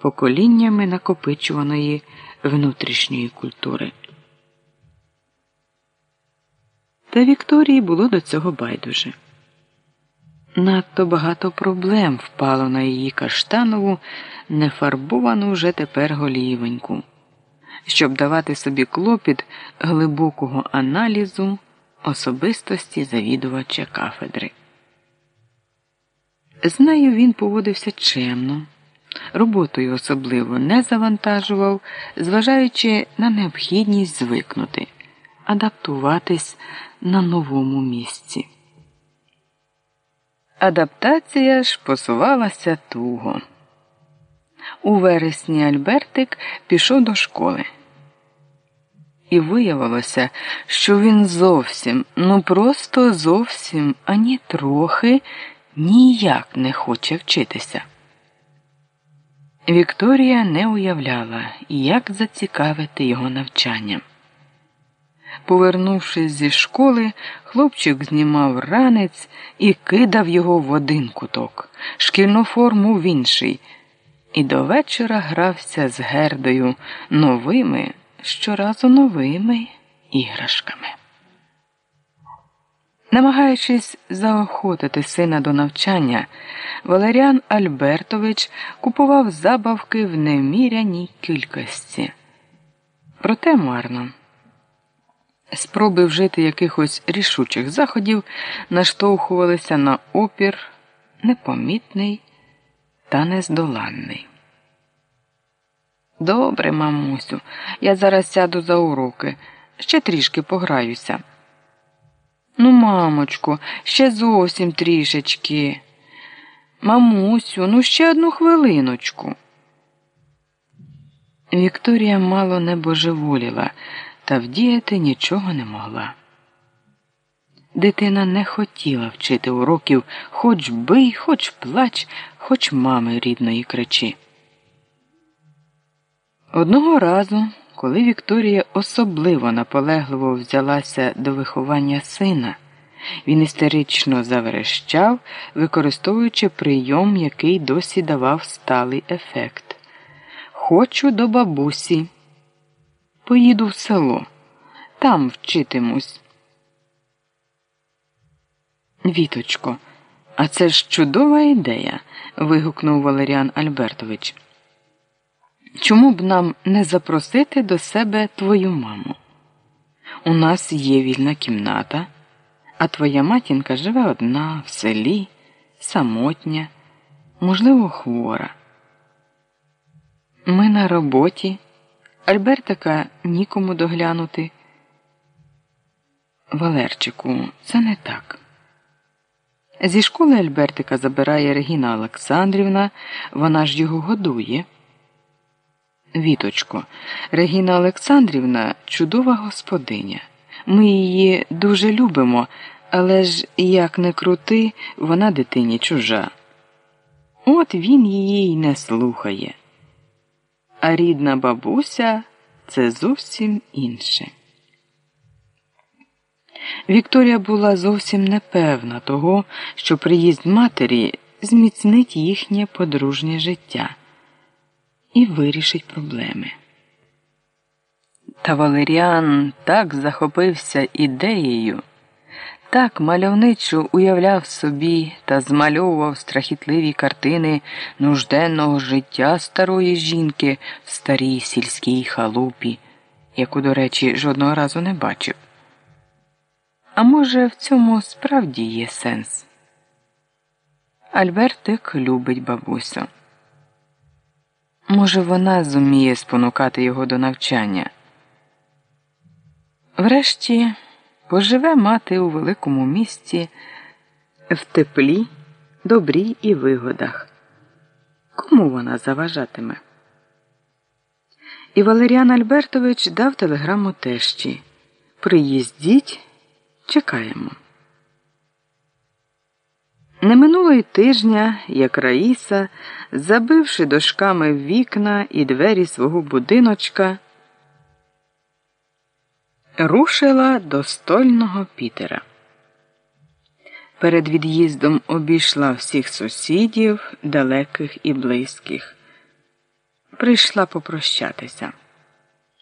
поколіннями накопичуваної внутрішньої культури. Та Вікторії було до цього байдуже. Надто багато проблем впало на її каштанову, нефарбовану вже тепер голівеньку, щоб давати собі клопіт глибокого аналізу особистості завідувача кафедри. З нею він поводився чемно, роботою особливо не завантажував, зважаючи на необхідність звикнути, адаптуватись на новому місці. Адаптація ж посувалася туго. У вересні Альбертик пішов до школи. І виявилося, що він зовсім, ну просто зовсім ані трохи ніяк не хоче вчитися. Вікторія не уявляла, як зацікавити його навчанням. Повернувшись зі школи, хлопчик знімав ранець і кидав його в один куток, шкільну форму в інший, і до вечора грався з гердою новими, щоразу новими іграшками. Намагаючись заохотити сина до навчання, Валеріан Альбертович купував забавки в неміряній кількості. Проте марно. Спроби вжити якихось рішучих заходів наштовхувалися на опір непомітний та нездоланний. Добре, мамусю, я зараз сяду за уроки, ще трішки пограюся. Ну, мамочко, ще зовсім трішечки. Мамусю, ну ще одну хвилиночку. Вікторія мало не божеволіла та вдіяти нічого не могла. Дитина не хотіла вчити уроків хоч бий, хоч плач, хоч мами рідної кричи. Одного разу, коли Вікторія особливо наполегливо взялася до виховання сина, він істерично заверещав, використовуючи прийом, який досі давав сталий ефект. Хочу до бабусі. Поїду в село, там вчитимусь. Віточко, а це ж чудова ідея. вигукнув Валеріан Альбертович. Чому б нам не запросити до себе твою маму? У нас є вільна кімната, а твоя матінка живе одна в селі, самотня, можливо, хвора. Ми на роботі. Альбертика нікому доглянути. Валерчику, це не так. Зі школи Альбертика забирає Регіна Олександрівна, вона ж його годує. Віточко, Регіна Олександрівна чудова господиня. Ми її дуже любимо, але ж як не крути, вона дитині чужа. От він її й не слухає. А рідна бабуся це зовсім інше. Вікторія була зовсім непевна того, що приїзд матері зміцнить їхнє подружнє життя і вирішить проблеми. Та Валеріан так захопився ідеєю, так мальовничо уявляв собі та змальовував страхітливі картини нужденного життя старої жінки в старій сільській халупі, яку, до речі, жодного разу не бачив. А може, в цьому справді є сенс? Альбертик любить бабусю. Може, вона зуміє спонукати його до навчання. Врешті поживе мати у великому місті в теплі, добрі і вигодах. Кому вона заважатиме? І Валеріан Альбертович дав телеграму тещі Приїздіть, чекаємо. Не минуло й тижня, як Раїса, забивши дошками вікна і двері свого будиночка, рушила до стольного Пітера. Перед від'їздом обійшла всіх сусідів, далеких і близьких. прийшла попрощатися.